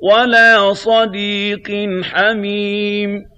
وَلَا صَدِيقٍ حَمِيمٍ